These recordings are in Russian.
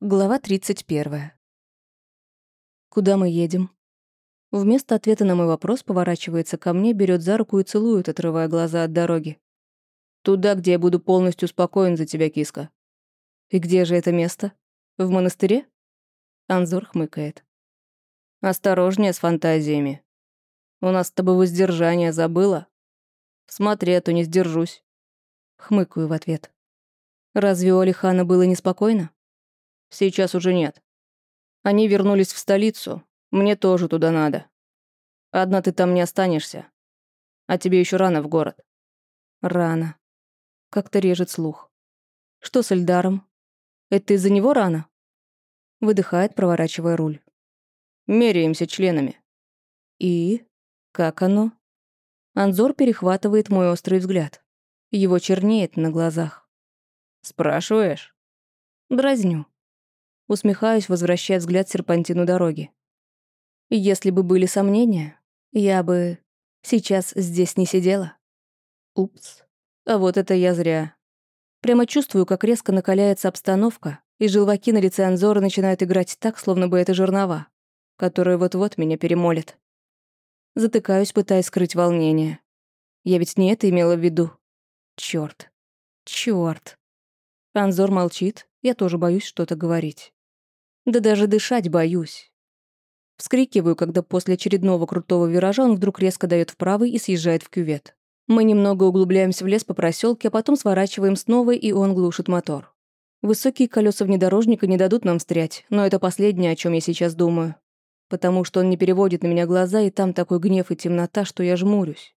Глава 31. Куда мы едем? Вместо ответа на мой вопрос поворачивается ко мне, берет за руку и целует, отрывая глаза от дороги. Туда, где я буду полностью спокоен за тебя, киска. И где же это место? В монастыре? Анзор хмыкает. Осторожнее с фантазиями. У нас с тобой воздержание забыла. Смотри, а то не сдержусь. Хмыкаю в ответ. Разве у Алихана было неспокойно? Сейчас уже нет. Они вернулись в столицу. Мне тоже туда надо. Одна ты там не останешься. А тебе еще рано в город. Рано. Как-то режет слух. Что с Эльдаром? Это из-за него рано? Выдыхает, проворачивая руль. Меряемся членами. И? Как оно? Анзор перехватывает мой острый взгляд. Его чернеет на глазах. Спрашиваешь? Дразню. Усмехаюсь, возвращая взгляд серпантину дороги. Если бы были сомнения, я бы сейчас здесь не сидела. Упс. А вот это я зря. Прямо чувствую, как резко накаляется обстановка, и желваки на лице Анзора начинают играть так, словно бы это жернова, которые вот-вот меня перемолят. Затыкаюсь, пытаясь скрыть волнение. Я ведь не это имела в виду. Чёрт. Чёрт. Анзор молчит, я тоже боюсь что-то говорить. Да даже дышать боюсь. Вскрикиваю, когда после очередного крутого виража он вдруг резко дает вправо и съезжает в кювет. Мы немного углубляемся в лес по проселке, а потом сворачиваем снова, и он глушит мотор. Высокие колеса внедорожника не дадут нам встрять, но это последнее, о чем я сейчас думаю. Потому что он не переводит на меня глаза, и там такой гнев и темнота, что я жмурюсь.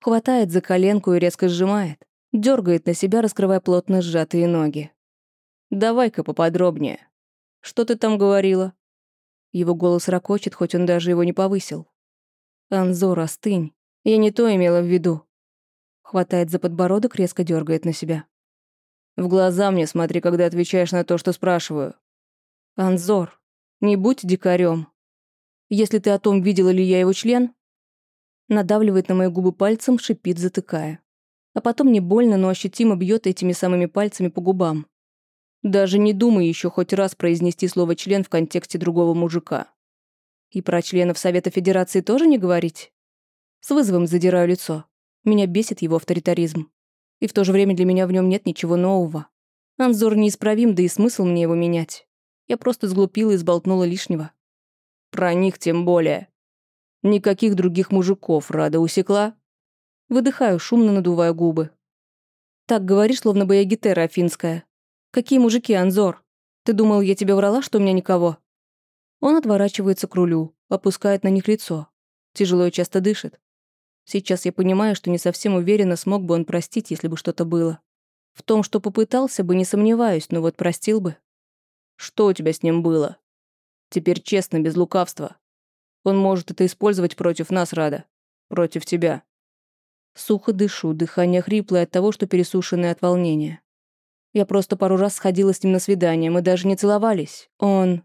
Хватает за коленку и резко сжимает. Дергает на себя, раскрывая плотно сжатые ноги. «Давай-ка поподробнее», что ты там говорила?» Его голос ракочет, хоть он даже его не повысил. «Анзор, остынь. Я не то имела в виду». Хватает за подбородок, резко дергает на себя. «В глаза мне смотри, когда отвечаешь на то, что спрашиваю». «Анзор, не будь дикарем. Если ты о том, видела ли я его член...» Надавливает на мои губы пальцем, шипит, затыкая. А потом не больно, но ощутимо бьет этими самыми пальцами по губам. Даже не думай еще хоть раз произнести слово «член» в контексте другого мужика. И про членов Совета Федерации тоже не говорить? С вызовом задираю лицо. Меня бесит его авторитаризм. И в то же время для меня в нем нет ничего нового. Анзор неисправим, да и смысл мне его менять. Я просто сглупила и сболтнула лишнего. Про них тем более. Никаких других мужиков рада усекла. Выдыхаю, шумно надувая губы. Так говоришь, словно бы я гетера афинская. «Какие мужики, Анзор? Ты думал, я тебе врала, что у меня никого?» Он отворачивается к рулю, опускает на них лицо. Тяжело и часто дышит. Сейчас я понимаю, что не совсем уверена, смог бы он простить, если бы что-то было. В том, что попытался бы, не сомневаюсь, но вот простил бы. Что у тебя с ним было? Теперь честно, без лукавства. Он может это использовать против нас, Рада. Против тебя. Сухо дышу, дыхание хриплое от того, что пересушенное от волнения. Я просто пару раз сходила с ним на свидание, мы даже не целовались. Он...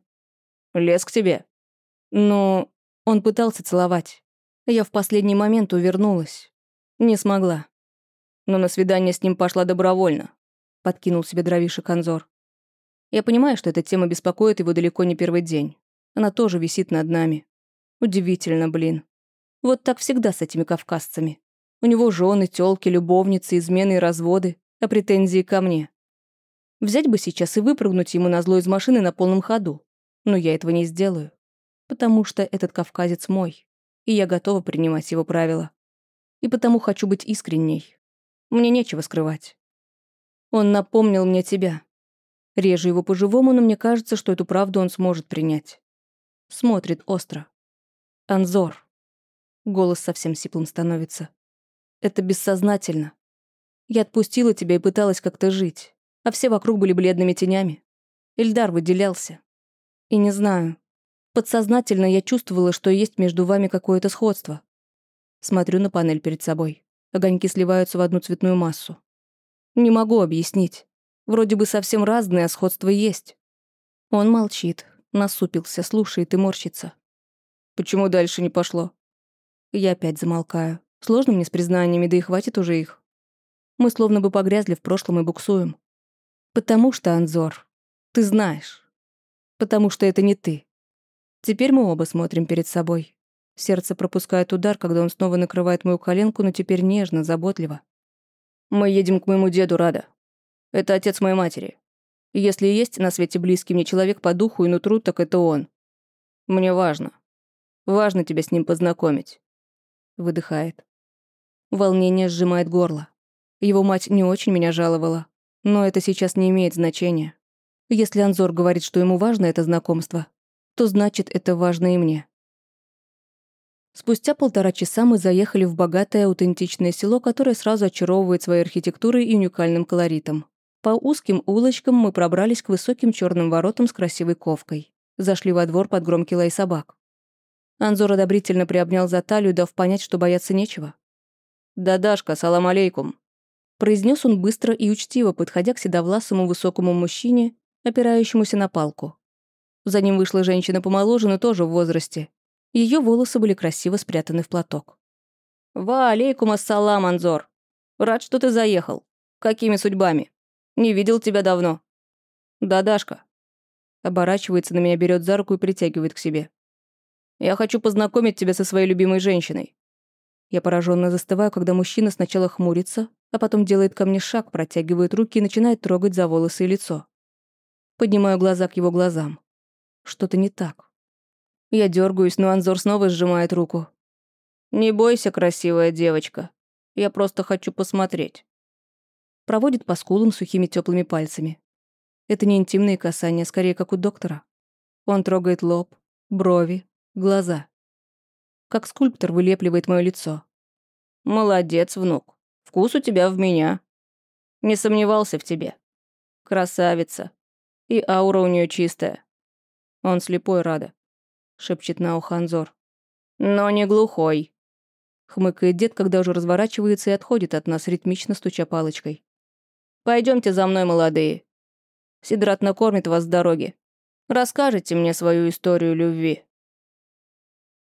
Лез к тебе? Ну, он пытался целовать. Я в последний момент увернулась. Не смогла. Но на свидание с ним пошла добровольно. Подкинул себе дровишек Анзор. Я понимаю, что эта тема беспокоит его далеко не первый день. Она тоже висит над нами. Удивительно, блин. Вот так всегда с этими кавказцами. У него жены, тёлки, любовницы, измены и разводы, а претензии ко мне. Взять бы сейчас и выпрыгнуть ему на зло из машины на полном ходу. Но я этого не сделаю. Потому что этот кавказец мой. И я готова принимать его правила. И потому хочу быть искренней. Мне нечего скрывать. Он напомнил мне тебя. Режу его по-живому, но мне кажется, что эту правду он сможет принять. Смотрит остро. Анзор. Голос совсем сиплым становится. Это бессознательно. Я отпустила тебя и пыталась как-то жить а все вокруг были бледными тенями. Ильдар выделялся. И не знаю. Подсознательно я чувствовала, что есть между вами какое-то сходство. Смотрю на панель перед собой. Огоньки сливаются в одну цветную массу. Не могу объяснить. Вроде бы совсем разные, а сходство есть. Он молчит, насупился, слушает и морщится. Почему дальше не пошло? Я опять замолкаю. Сложно мне с признаниями, да и хватит уже их. Мы словно бы погрязли в прошлом и буксуем. Потому что, Анзор, Ты знаешь. Потому что это не ты. Теперь мы оба смотрим перед собой. Сердце пропускает удар, когда он снова накрывает мою коленку, но теперь нежно, заботливо. Мы едем к моему деду Рада. Это отец моей матери. Если есть на свете близкий мне человек по духу и нутру, так это он. Мне важно. Важно тебя с ним познакомить. Выдыхает. Волнение сжимает горло. Его мать не очень меня жаловала. Но это сейчас не имеет значения. Если Анзор говорит, что ему важно это знакомство, то значит, это важно и мне. Спустя полтора часа мы заехали в богатое аутентичное село, которое сразу очаровывает своей архитектурой и уникальным колоритом. По узким улочкам мы пробрались к высоким черным воротам с красивой ковкой. Зашли во двор под громкий лай собак. Анзор одобрительно приобнял за талию, дав понять, что бояться нечего. «Да, Дашка, салам алейкум», — произнес он быстро и учтиво, подходя к седовласому высокому мужчине, опирающемуся на палку. За ним вышла женщина помоложе, но тоже в возрасте. Ее волосы были красиво спрятаны в платок. «Ва алейкум ассалам, Анзор! Рад, что ты заехал. Какими судьбами? Не видел тебя давно». «Да, Дашка». Оборачивается на меня, берет за руку и притягивает к себе. Я хочу познакомить тебя со своей любимой женщиной». Я пораженно застываю, когда мужчина сначала хмурится, а потом делает ко мне шаг, протягивает руки и начинает трогать за волосы и лицо. Поднимаю глаза к его глазам. Что-то не так. Я дергаюсь, но Анзор снова сжимает руку. «Не бойся, красивая девочка. Я просто хочу посмотреть». Проводит по скулам сухими теплыми пальцами. Это не интимные касания, скорее как у доктора. Он трогает лоб, брови, глаза. Как скульптор вылепливает мое лицо. «Молодец, внук. Вкус у тебя в меня. Не сомневался в тебе. Красавица. И аура у нее чистая. Он слепой, Рада», — шепчет на ухо Анзор. «Но не глухой», — хмыкает дед, когда уже разворачивается и отходит от нас, ритмично стуча палочкой. Пойдемте за мной, молодые. Сидрат накормит вас с дороги. Расскажите мне свою историю любви».